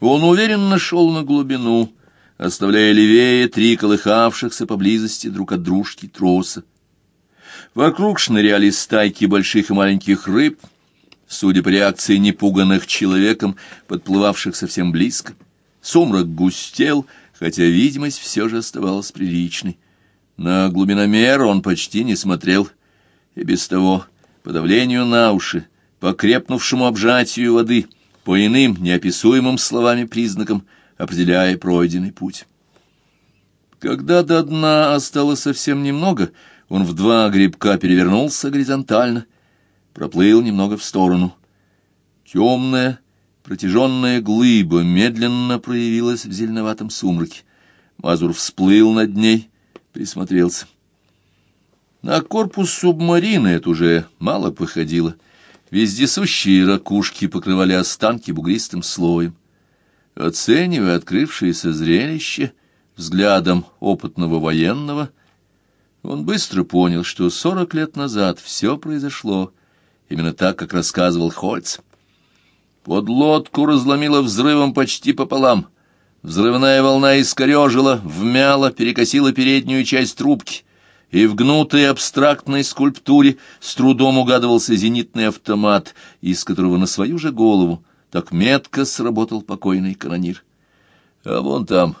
Он уверенно шел на глубину, оставляя левее три колыхавшихся поблизости друг от дружки троса. Вокруг шныряли стайки больших и маленьких рыб, судя по реакции непуганных человеком, подплывавших совсем близко. Сумрак густел, хотя видимость все же оставалась приличной. На глубиномер он почти не смотрел, и без того, по давлению на уши, по крепнувшему обжатию воды, по иным неописуемым словами признакам, определяя пройденный путь. Когда до дна осталось совсем немного, он в два грибка перевернулся горизонтально, проплыл немного в сторону. Темная, протяженная глыба медленно проявилась в зеленоватом сумраке. Мазур всплыл над ней, присмотрелся. На корпус субмарины это уже мало походило. Вездесущие ракушки покрывали останки бугристым слоем. Оценивая открывшееся зрелище взглядом опытного военного, он быстро понял, что сорок лет назад все произошло именно так, как рассказывал Хольц. Под лодку разломило взрывом почти пополам. Взрывная волна искорежила, вмяла, перекосила переднюю часть трубки, и в гнутой абстрактной скульптуре с трудом угадывался зенитный автомат, из которого на свою же голову так метко сработал покойный канонир. А вон там,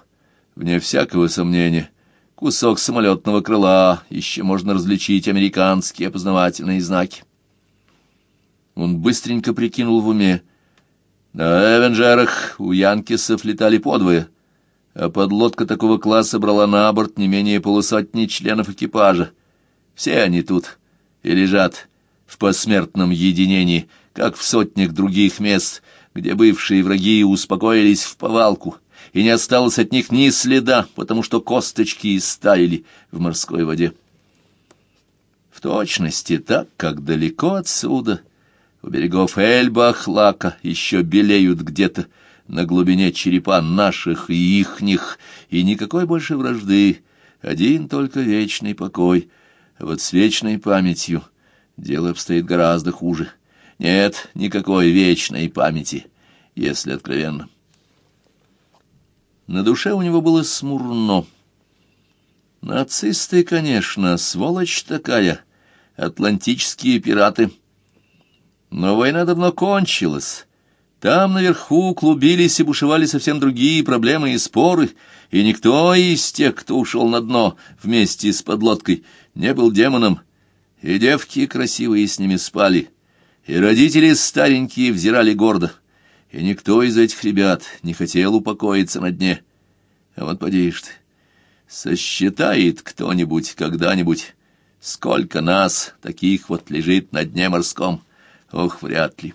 вне всякого сомнения, кусок самолетного крыла, еще можно различить американские опознавательные знаки. Он быстренько прикинул в уме. На «Эвенджерах» у Янкисов летали подвое, а подлодка такого класса брала на борт не менее полусотни членов экипажа. Все они тут и лежат в посмертном единении, как в сотнях других мест — где бывшие враги успокоились в повалку, и не осталось от них ни следа, потому что косточки истаяли в морской воде. В точности так, как далеко отсюда, у берегов Эльба-Ахлака еще белеют где-то на глубине черепа наших и ихних, и никакой больше вражды, один только вечный покой. А вот с вечной памятью дело обстоит гораздо хуже. Нет никакой вечной памяти, если откровенно. На душе у него было смурно. Нацисты, конечно, сволочь такая, атлантические пираты. Но война давно кончилась. Там наверху клубились и бушевали совсем другие проблемы и споры, и никто из тех, кто ушел на дно вместе с подлодкой, не был демоном, и девки красивые с ними спали, и родители старенькие взирали гордо, и никто из этих ребят не хотел упокоиться на дне. А вот поди ты, сосчитает кто-нибудь когда-нибудь, сколько нас, таких вот, лежит на дне морском. Ох, вряд ли.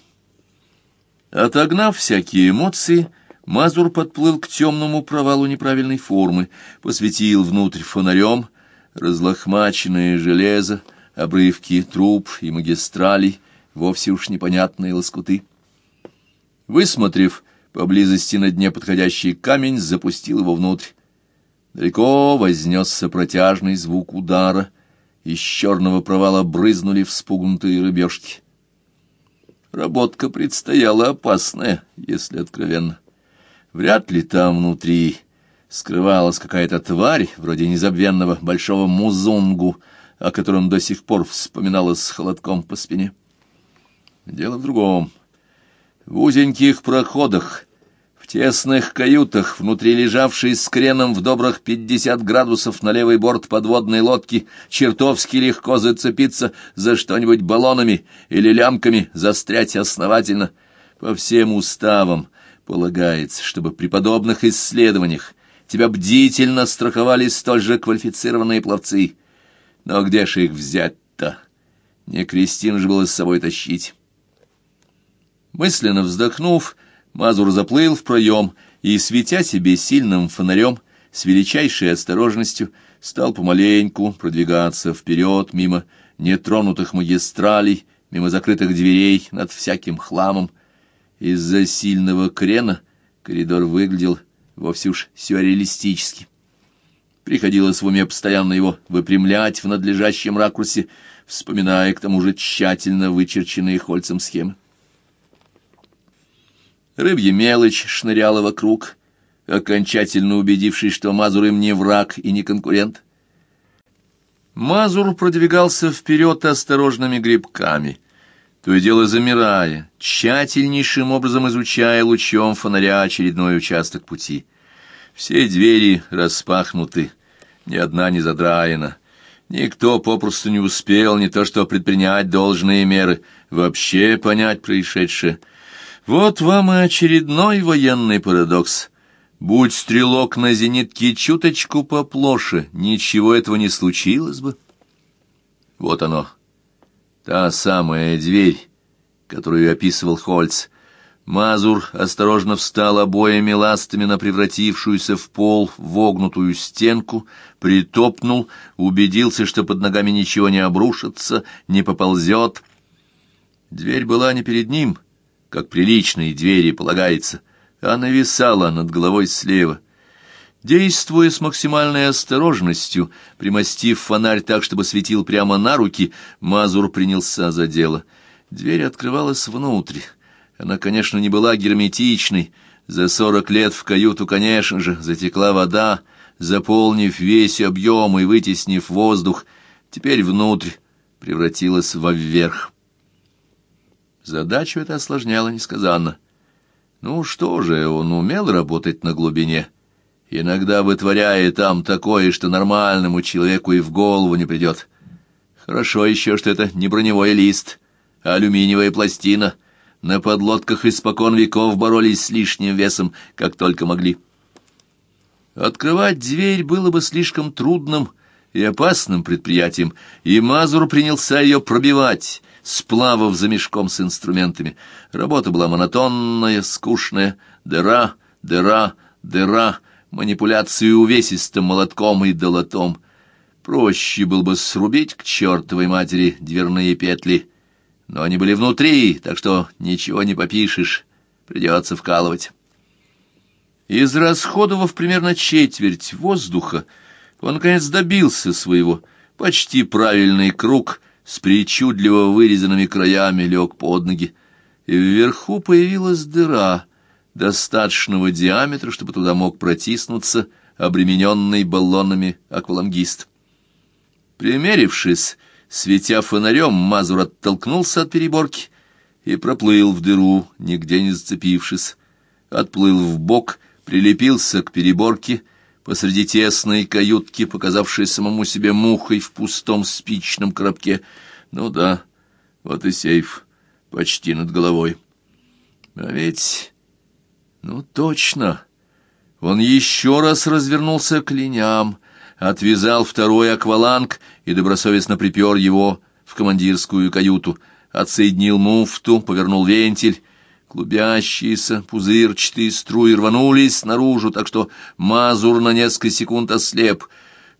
Отогнав всякие эмоции, Мазур подплыл к темному провалу неправильной формы, посветил внутрь фонарем, разлохмаченное железо, обрывки труб и магистралей, вовсе уж непонятные лоскуты. Высмотрев поблизости на дне подходящий камень, запустил его внутрь. Далеко вознесся протяжный звук удара, из черного провала брызнули вспугнутые рыбешки. Работка предстояла опасная, если откровенно. Вряд ли там внутри скрывалась какая-то тварь, вроде незабвенного большого музунгу, о котором до сих пор вспоминалось с холодком по спине. Дело в другом. В узеньких проходах, в тесных каютах, внутри лежавшей с креном в добрых пятьдесят градусов на левый борт подводной лодки, чертовски легко зацепиться за что-нибудь баллонами или лямками, застрять основательно. По всем уставам полагается, чтобы при подобных исследованиях тебя бдительно страховали столь же квалифицированные пловцы. Но где ж их взять-то? Не Кристин же было с собой тащить. Мысленно вздохнув, Мазур заплыл в проем и, светя себе сильным фонарем, с величайшей осторожностью стал помаленьку продвигаться вперед мимо нетронутых магистралей, мимо закрытых дверей над всяким хламом. Из-за сильного крена коридор выглядел вовсе уж сюрреалистически. Приходилось в уме постоянно его выпрямлять в надлежащем ракурсе, вспоминая к тому же тщательно вычерченные Хольцем схемы. Рыбья мелочь шныряла вокруг, окончательно убедившись, что Мазур им не враг и не конкурент. Мазур продвигался вперед осторожными грибками, то и дело замирая, тщательнейшим образом изучая лучом фонаря очередной участок пути. Все двери распахнуты, ни одна не задраена. Никто попросту не успел не то что предпринять должные меры, вообще понять происшедшее. Вот вам и очередной военный парадокс. Будь стрелок на зенитке чуточку поплоше, ничего этого не случилось бы. Вот оно, та самая дверь, которую описывал Хольц. Мазур осторожно встал обоими ластами на превратившуюся в пол вогнутую стенку, притопнул, убедился, что под ногами ничего не обрушится, не поползет. Дверь была не перед ним, как приличные двери полагается — а нависала над головой слева. Действуя с максимальной осторожностью, примостив фонарь так, чтобы светил прямо на руки, Мазур принялся за дело. Дверь открывалась внутрь. Она, конечно, не была герметичной. За сорок лет в каюту, конечно же, затекла вода, заполнив весь объем и вытеснив воздух. Теперь внутрь превратилась вверх. Задачу это осложняло несказанно. Ну что же, он умел работать на глубине, иногда вытворяя там такое, что нормальному человеку и в голову не придет. Хорошо еще, что это не броневой лист, а алюминиевая пластина. На подлодках испокон веков боролись с лишним весом, как только могли. Открывать дверь было бы слишком трудным и опасным предприятием, и Мазур принялся ее пробивать, сплавов за мешком с инструментами. Работа была монотонная, скучная, дыра, дыра, дыра, манипуляции увесистым молотком и долотом. Проще было бы срубить к чертовой матери дверные петли, но они были внутри, так что ничего не попишешь, придется вкалывать. Израсходовав примерно четверть воздуха, он, наконец, добился своего. Почти правильный круг с причудливо вырезанными краями лег под ноги, и вверху появилась дыра достаточного диаметра, чтобы туда мог протиснуться обремененный баллонами аквалангист. Примерившись, светя фонарем, Мазур оттолкнулся от переборки и проплыл в дыру, нигде не зацепившись. Отплыл в бок, прилепился к переборке посреди тесной каютки, показавшей самому себе мухой в пустом спичном коробке. Ну да, вот и сейф, почти над головой. А ведь... Ну точно. Он еще раз развернулся к линям, отвязал второй акваланг и добросовестно припер его в командирскую каюту, отсоединил муфту, повернул вентиль, Клубящиеся пузырчатые струи рванулись наружу, так что Мазур на несколько секунд ослеп.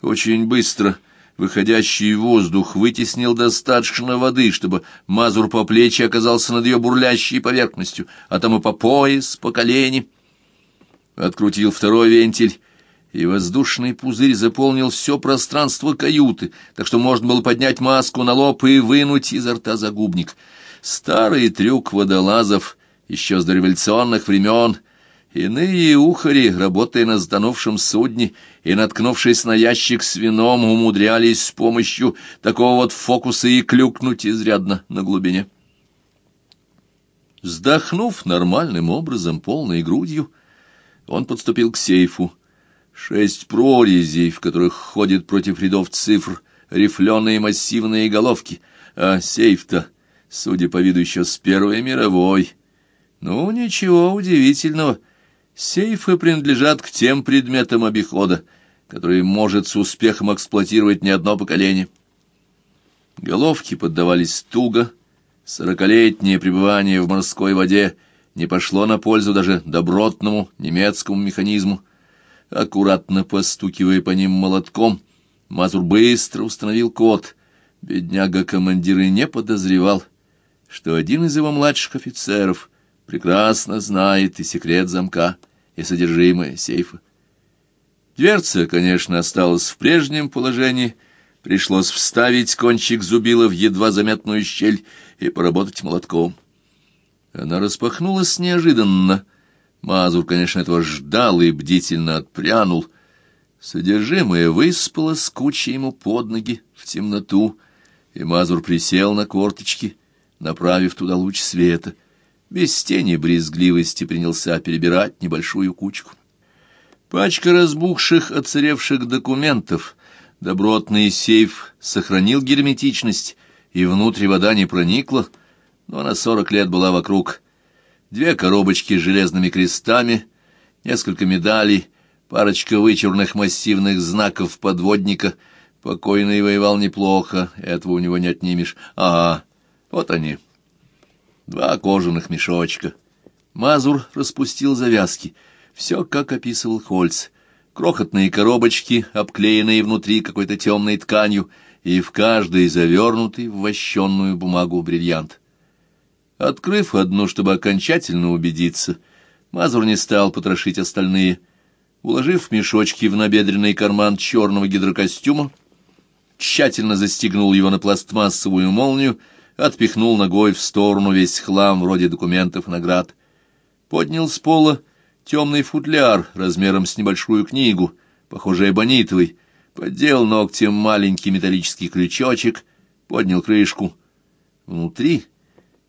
Очень быстро выходящий воздух вытеснил достаточно воды, чтобы Мазур по плечи оказался над ее бурлящей поверхностью, а там и по пояс, по колени. Открутил второй вентиль, и воздушный пузырь заполнил все пространство каюты, так что можно было поднять маску на лоб и вынуть изо рта загубник. Старый трюк водолазов — еще с дореволюционных времен, иные ухари, работая на сданувшем судне и наткнувшись на ящик с вином, умудрялись с помощью такого вот фокуса и клюкнуть изрядно на глубине. Вздохнув нормальным образом, полной грудью, он подступил к сейфу. Шесть прорезей, в которых ходит против рядов цифр рифленые массивные головки, а сейф-то, судя по виду, еще с Первой мировой — ну, ничего удивительного. Сейфы принадлежат к тем предметам обихода, которые может с успехом эксплуатировать не одно поколение. Головки поддавались туго, сорокалетнее пребывание в морской воде не пошло на пользу даже добротному немецкому механизму. Аккуратно постукивая по ним молотком, Мазур быстро установил код. Бедняга-командир и не подозревал, что один из его младших офицеров — прекрасно знает и секрет замка, и содержимое сейфа. Дверца, конечно, осталась в прежнем положении, пришлось вставить кончик зубила в едва заметную щель и поработать молотком. Она распахнулась неожиданно. Мазур, конечно, этого ждал и бдительно отпрянул. Содержимое выспало с кучей ему под ноги в темноту, и Мазур присел на корточки, направив туда луч света. Без тени брезгливости принялся перебирать небольшую кучку. Пачка разбухших, оцаревших документов. Добротный сейф сохранил герметичность, и внутрь вода не проникла, но на сорок лет была вокруг. Две коробочки с железными крестами, несколько медалей, парочка вычурных массивных знаков подводника. Покойный воевал неплохо, этого у него не отнимешь. Ага, вот они. Два кожаных мешочка. Мазур распустил завязки. Все, как описывал Хольц. Крохотные коробочки, обклеенные внутри какой-то темной тканью, и в каждой завернутый в вощенную бумагу бриллиант. Открыв одну, чтобы окончательно убедиться, Мазур не стал потрошить остальные. Уложив мешочки в набедренный карман черного гидрокостюма, тщательно застегнул его на пластмассовую молнию, отпихнул ногой в сторону весь хлам вроде документов и наград. Поднял с пола темный футляр размером с небольшую книгу, похожий эбонитовый, поддел ногтем маленький металлический крючочек, поднял крышку. Внутри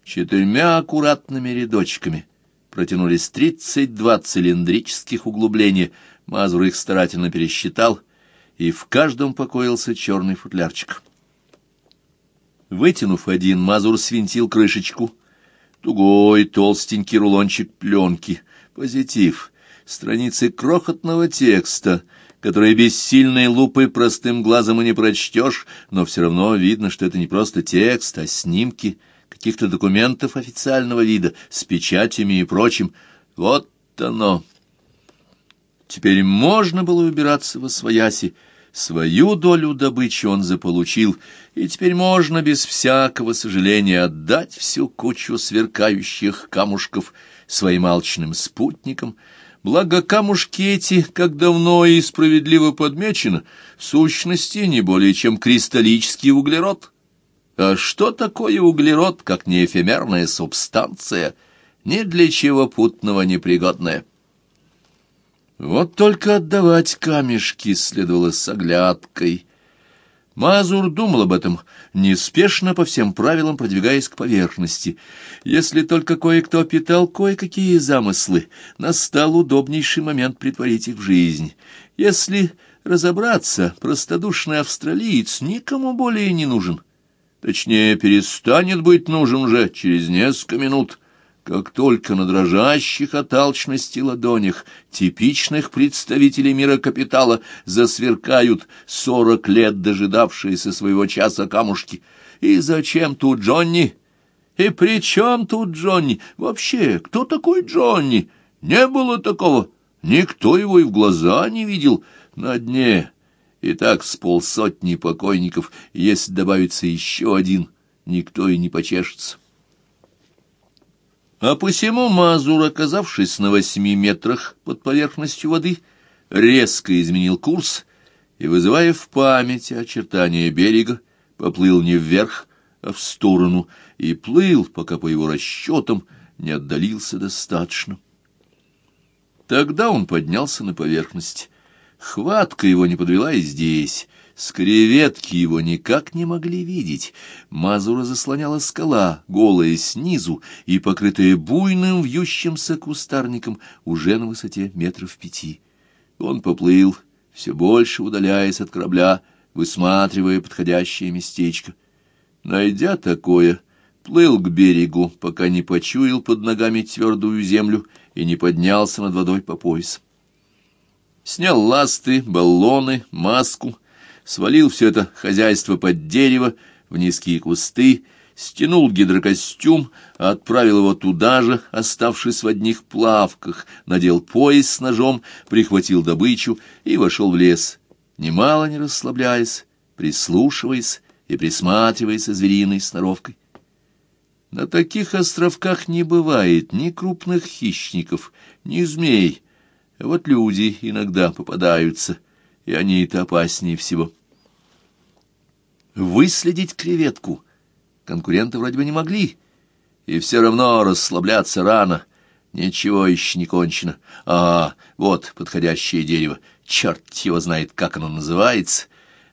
четырьмя аккуратными рядочками протянулись тридцать два цилиндрических углубления. Мазур их старательно пересчитал, и в каждом покоился черный футлярчик. Вытянув один, Мазур свинтил крышечку. Тугой, толстенький рулончик пленки. Позитив. Страницы крохотного текста, которые без сильной лупы простым глазом и не прочтешь, но все равно видно, что это не просто текст, а снимки каких-то документов официального вида, с печатями и прочим. Вот оно. Теперь можно было убираться во свояси, Свою долю добычи он заполучил, и теперь можно без всякого сожаления отдать всю кучу сверкающих камушков своим алчным спутникам, Благо камушки эти, как давно и справедливо подмечено, в сущности не более чем кристаллический углерод. А что такое углерод, как не эфемерная субстанция, ни для чего путного непригодная? Вот только отдавать камешки следовало с оглядкой. Мазур думал об этом, неспешно по всем правилам продвигаясь к поверхности. Если только кое-кто питал кое-какие замыслы, настал удобнейший момент притворить их в жизнь. Если разобраться, простодушный австралиец никому более не нужен. Точнее, перестанет быть нужен же через несколько минут — как только на дрожащих от алчности ладонях типичных представителей мира капитала засверкают сорок лет дожидавшиеся своего часа камушки. И зачем тут Джонни? И при чем тут Джонни? Вообще, кто такой Джонни? Не было такого. Никто его и в глаза не видел. На дне и так с полсотни покойников, если добавится еще один, никто и не почешется. А посему Мазур, оказавшись на восьми метрах под поверхностью воды, резко изменил курс и, вызывая в памяти очертания берега, поплыл не вверх, а в сторону, и плыл, пока по его расчетам не отдалился достаточно. Тогда он поднялся на поверхность. Хватка его не подвела и здесь — с креветки его никак не могли видеть. Мазура заслоняла скала, голая снизу и покрытая буйным вьющимся кустарником уже на высоте метров пяти. Он поплыл, все больше удаляясь от корабля, высматривая подходящее местечко. Найдя такое, плыл к берегу, пока не почуял под ногами твердую землю и не поднялся над водой по пояс. Снял ласты, баллоны, маску — свалил все это хозяйство под дерево, в низкие кусты, стянул гидрокостюм, отправил его туда же, оставшись в одних плавках, надел пояс с ножом, прихватил добычу и вошел в лес, немало не расслабляясь, прислушиваясь и присматриваясь звериной сноровкой. На таких островках не бывает ни крупных хищников, ни змей, вот люди иногда попадаются — и они-то опаснее всего. Выследить креветку конкуренты вроде бы не могли. И все равно расслабляться рано. Ничего еще не кончено. А, вот подходящее дерево. Черт его знает, как оно называется.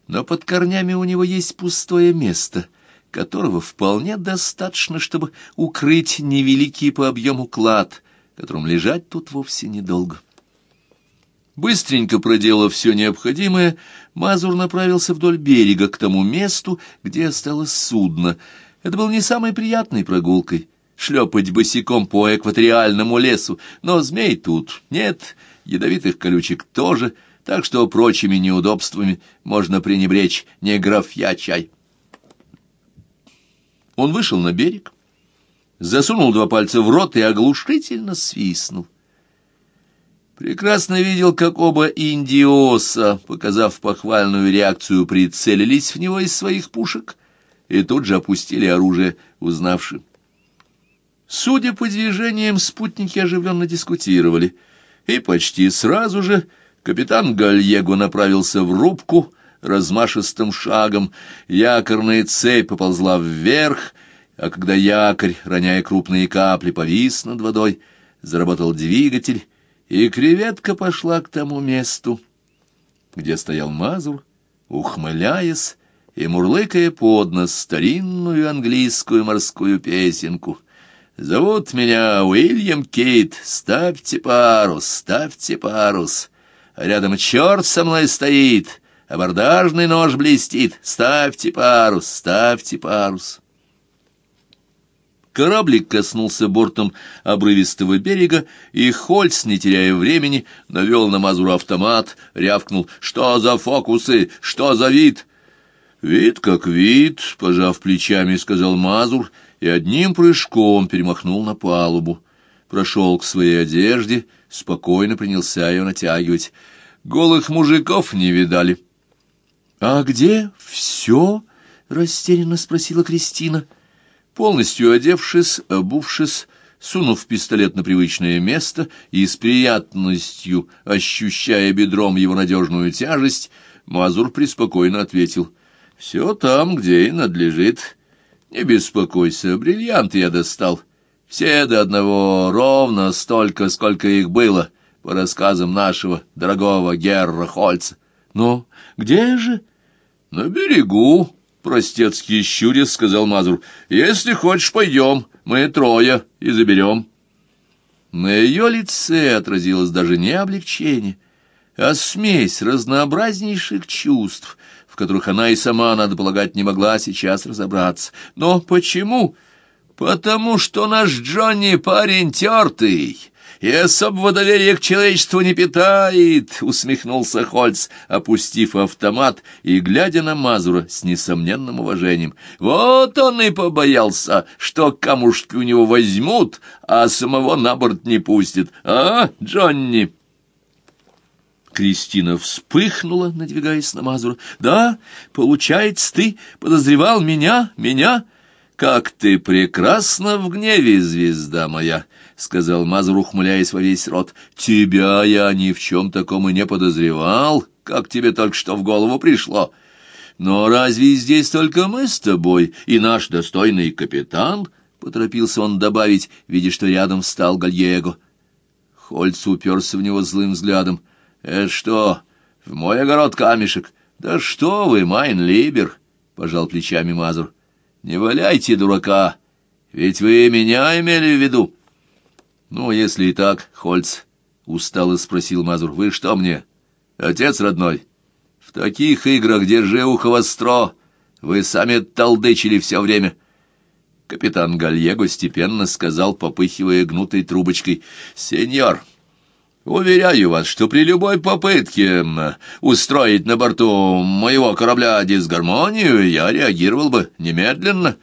Но под корнями у него есть пустое место, которого вполне достаточно, чтобы укрыть невеликий по объему клад, которым лежать тут вовсе недолго. Быстренько проделав все необходимое, Мазур направился вдоль берега к тому месту, где осталось судно. Это был не самой приятной прогулкой — шлепать босиком по экваториальному лесу, но змей тут нет, ядовитых колючек тоже, так что прочими неудобствами можно пренебречь, не графья чай. Он вышел на берег, засунул два пальца в рот и оглушительно свистнул. Прекрасно видел, как оба индиоса, показав похвальную реакцию, прицелились в него из своих пушек и тут же опустили оружие, узнавши. Судя по движениям, спутники оживленно дискутировали, и почти сразу же капитан Гальего направился в рубку размашистым шагом, якорная цепь поползла вверх, а когда якорь, роняя крупные капли, повис над водой, заработал двигатель, и креветка пошла к тому месту, где стоял Мазур, ухмыляясь и мурлыкая под нос старинную английскую морскую песенку. «Зовут меня Уильям Кейт, ставьте парус, ставьте парус, а рядом черт со мной стоит, абордажный нож блестит, ставьте парус, ставьте парус». Кораблик коснулся бортом обрывистого берега, и Хольц, не теряя времени, навел на Мазура автомат, рявкнул «Что за фокусы? Что за вид?» «Вид как вид», — пожав плечами, сказал Мазур, и одним прыжком перемахнул на палубу. Прошел к своей одежде, спокойно принялся ее натягивать. Голых мужиков не видали. «А где все?» — растерянно спросила Кристина. — Полностью одевшись, обувшись, сунув пистолет на привычное место и с приятностью ощущая бедром его надежную тяжесть, Мазур преспокойно ответил, «Все там, где и надлежит. Не беспокойся, бриллианты я достал. Все до одного ровно столько, сколько их было, по рассказам нашего дорогого Герра Хольца. Ну, где же?» «На берегу», простецкий щурец сказал Мазур. «Если хочешь, пойдем, мы трое, и заберем». На ее лице отразилось даже не облегчение, а смесь разнообразнейших чувств, в которых она и сама, надо полагать, не могла сейчас разобраться. Но почему? Потому что наш Джонни парень тертый, и особого доверия к человечеству не питает, — усмехнулся Хольц, опустив автомат и глядя на Мазура с несомненным уважением. Вот он и побоялся, что камушки у него возьмут, а самого на борт не пустят. А, Джонни? Кристина вспыхнула, надвигаясь на Мазура. «Да, получается, ты подозревал меня, меня?» «Как ты прекрасна в гневе, звезда моя!» — сказал Мазур, ухмыляясь во весь рот. «Тебя я ни в чем таком и не подозревал, как тебе только что в голову пришло. Но разве здесь только мы с тобой и наш достойный капитан?» — поторопился он добавить, видя, что рядом встал Гальего. Хольц уперся в него злым взглядом. «Это что, в мой огород камешек? Да что вы, майн либер!» — пожал плечами Мазур. Не валяйте дурака, ведь вы меня имели в виду. Ну, если и так, Хольц, — устало спросил Мазур, — вы что мне, отец родной? В таких играх держи ухо востро, вы сами толдычили все время. Капитан Гальего степенно сказал, попыхивая гнутой трубочкой, — Сеньор, — Уверяю вас, что при любой попытке устроить на борту моего корабля дисгармонию я реагировал бы немедленно.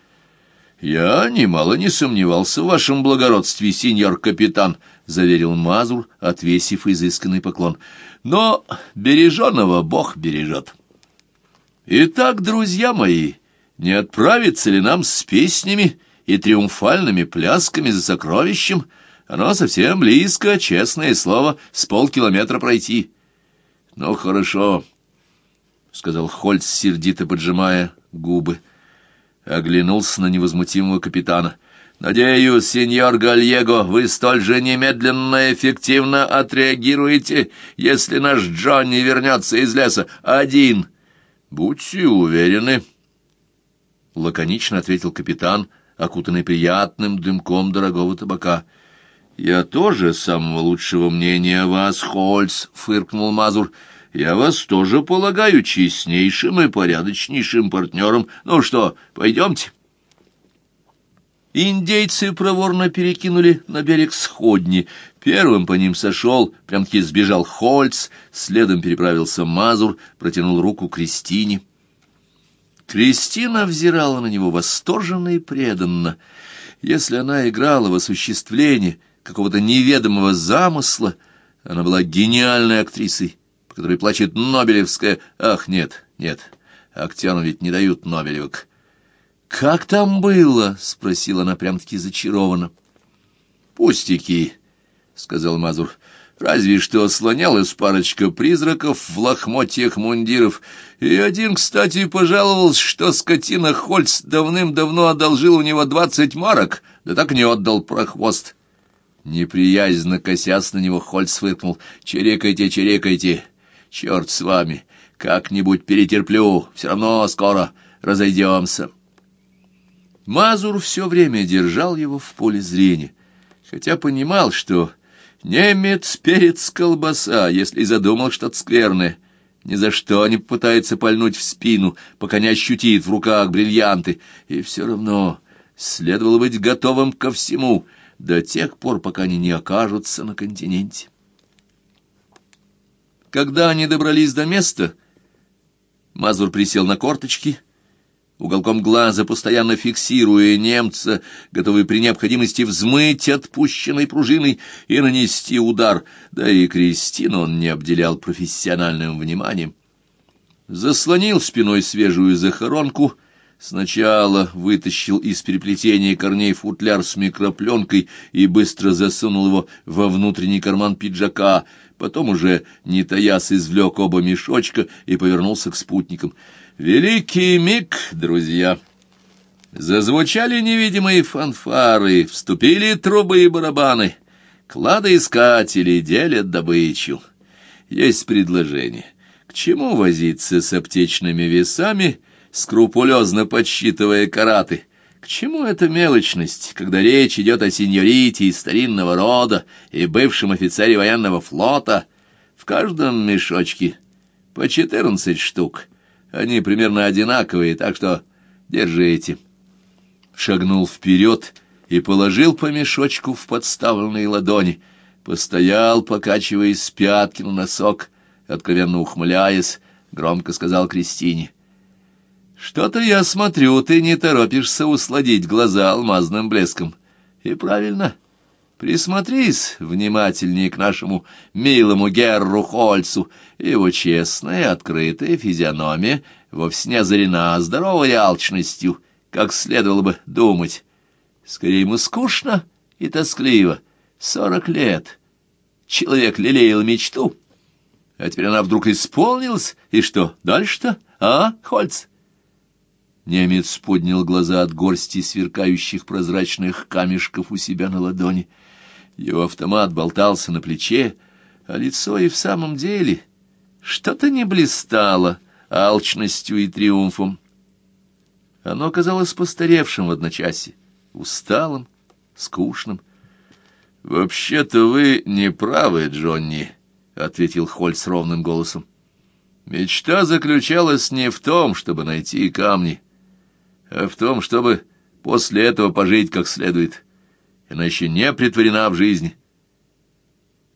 Я немало не сомневался в вашем благородстве, сеньор капитан, заверил Мазур, отвесив изысканный поклон. Но береженого Бог бережет. Итак, друзья мои, не отправиться ли нам с песнями и триумфальными плясками за сокровищем — оно совсем близко, честное слово, с полкилометра пройти. — Ну, хорошо, — сказал Хольц, сердито поджимая губы. Оглянулся на невозмутимого капитана. — Надеюсь, сеньор Гальего, вы столь же немедленно и эффективно отреагируете, если наш Джонни вернется из леса один. Будьте уверены, — лаконично ответил капитан, окутанный приятным дымком дорогого табака. «Я тоже самого лучшего мнения о вас, Хольц», — фыркнул Мазур. «Я вас тоже полагаю честнейшим и порядочнейшим партнером. Ну что, пойдемте?» Индейцы проворно перекинули на берег сходни. Первым по ним сошел, прям-таки сбежал Хольц, следом переправился Мазур, протянул руку Кристине. Кристина взирала на него восторженно и преданно. Если она играла в осуществление какого-то неведомого замысла, она была гениальной актрисой, по которой плачет Нобелевская. Ах, нет, нет, актерам ведь не дают Нобелевок. «Как там было?» — спросила она прям-таки зачарованно. «Пустяки», — сказал Мазур. «Разве что слонялась парочка призраков в лохмотьях мундиров, и один, кстати, пожаловался, что скотина Хольц давным-давно одолжил у него двадцать марок, да так не отдал прохвост». Неприязненно косясь на него, Хольц фыркнул. «Черекайте, черекайте! Черт с вами! Как-нибудь перетерплю, все равно скоро разойдемся». Мазур все время держал его в поле зрения, хотя понимал, что немец перец колбаса, если задумал что-то скверное, ни за что не попытается пальнуть в спину, пока не ощутит в руках бриллианты, и все равно следовало быть готовым ко всему до тех пор, пока они не окажутся на континенте. Когда они добрались до места, Мазур присел на корточки — уголком глаза постоянно фиксируя немца, готовый при необходимости взмыть отпущенной пружиной и нанести удар, да и Кристину он не обделял профессиональным вниманием. Заслонил спиной свежую захоронку, сначала вытащил из переплетения корней футляр с микропленкой и быстро засунул его во внутренний карман пиджака, потом уже, не таясь, извлек оба мешочка и повернулся к спутникам — Великий миг, друзья! Зазвучали невидимые фанфары, вступили трубы и барабаны. Кладоискатели делят добычу. Есть предложение. К чему возиться с аптечными весами, скрупулезно подсчитывая караты? Чему эта мелочность, когда речь идет о сеньорите из старинного рода и бывшем офицере военного флота? В каждом мешочке по четырнадцать штук — они примерно одинаковые, так что держите. Шагнул вперед и положил по мешочку в подставленные ладони. Постоял, покачиваясь с пятки на носок, откровенно ухмыляясь, громко сказал Кристине. «Что-то я смотрю, ты не торопишься усладить глаза алмазным блеском. И правильно». Присмотрись внимательнее к нашему милому Герру Хольцу. Его честная, открытая физиономия вовсе не озарена здоровой алчностью, как следовало бы думать. Скорее ему скучно и тоскливо. Сорок лет. Человек лелеял мечту, а теперь она вдруг исполнилась, и что дальше-то, а, Хольц? Немец поднял глаза от горсти сверкающих прозрачных камешков у себя на ладони — его автомат болтался на плече, а лицо и в самом деле что-то не блистало алчностью и триумфом. Оно казалось постаревшим в одночасье, усталым, скучным. «Вообще-то вы не правы, Джонни», — ответил Хольц ровным голосом. «Мечта заключалась не в том, чтобы найти камни, а в том, чтобы после этого пожить как следует» иначе не притворена в жизнь.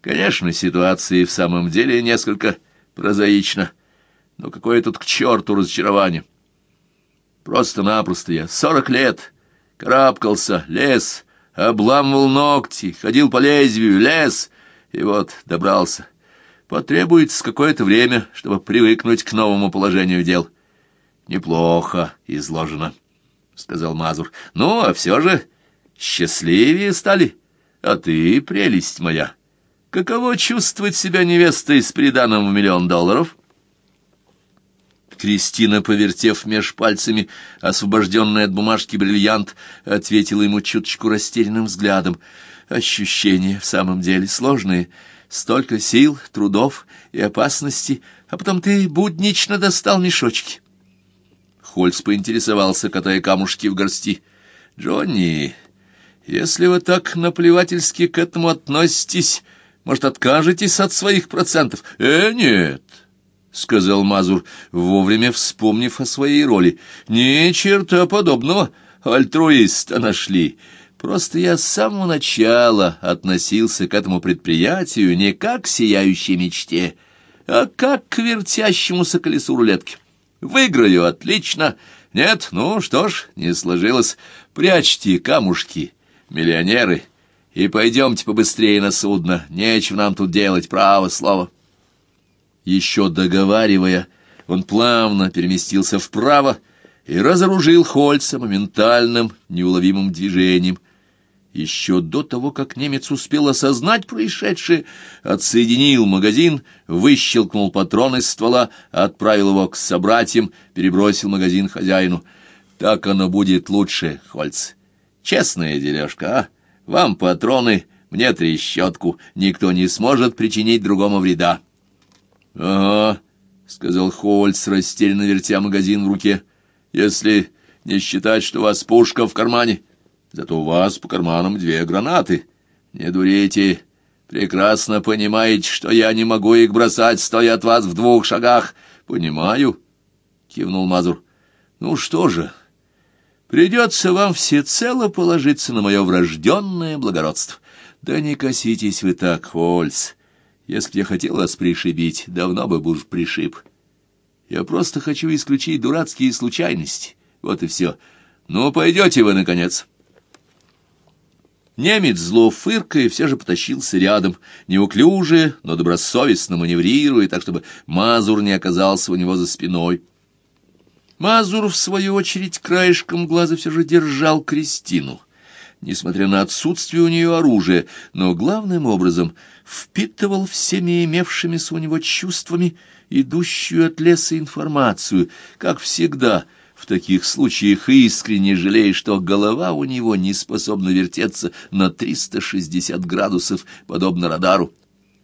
Конечно, ситуация в самом деле несколько прозаична, но какое тут к черту разочарование. Просто-напросто я сорок лет карабкался, лес, обламывал ногти, ходил по лезвию, лес, и вот добрался. Потребуется какое-то время, чтобы привыкнуть к новому положению дел. Неплохо изложено, — сказал Мазур. Ну, а все же счастливее стали. А ты, прелесть моя, каково чувствовать себя невестой с приданым в миллион долларов? Кристина, повертев меж пальцами освобожденный от бумажки бриллиант, ответила ему чуточку растерянным взглядом. Ощущения в самом деле сложные. Столько сил, трудов и опасности, а потом ты буднично достал мешочки. Хольц поинтересовался, катая камушки в горсти. «Джонни, если вы так наплевательски к этому относитесь, может, откажетесь от своих процентов?» «Э, нет!» — сказал Мазур, вовремя вспомнив о своей роли. — Ни черта подобного, альтруиста нашли. Просто я с самого начала относился к этому предприятию не как к сияющей мечте, а как к вертящемуся колесу рулетки. Выиграю — отлично. Нет, ну что ж, не сложилось. Прячьте камушки, миллионеры, и пойдемте побыстрее на судно. Нечего нам тут делать, право слово. Еще договаривая, он плавно переместился вправо и разоружил Хольца моментальным, неуловимым движением. Еще до того, как немец успел осознать происшедшее, отсоединил магазин, выщелкнул патрон из ствола, отправил его к собратьям, перебросил магазин хозяину. «Так оно будет лучше, Хольц. Честная дележка, а? Вам патроны, мне трещотку. Никто не сможет причинить другому вреда». — Ага, — сказал Хольц, растерянно вертя магазин в руке, — если не считать, что у вас пушка в кармане. Зато у вас по карманам две гранаты. Не дурите, прекрасно понимаете, что я не могу их бросать, стоя от вас в двух шагах. — Понимаю, — кивнул Мазур. — Ну что же, придется вам всецело положиться на мое врожденное благородство. Да не коситесь вы так, Хольц. Если я хотел вас пришибить, давно бы уж пришиб. Я просто хочу исключить дурацкие случайности. Вот и все. Ну, пойдете вы, наконец. Немец зло фыркая все же потащился рядом, неуклюже, но добросовестно маневрируя, так чтобы Мазур не оказался у него за спиной. Мазур, в свою очередь, краешком глаза все же держал Кристину — несмотря на отсутствие у нее оружия, но главным образом впитывал всеми имевшимися у него чувствами идущую от леса информацию, как всегда в таких случаях искренне жалея, что голова у него не способна вертеться на 360 градусов, подобно радару.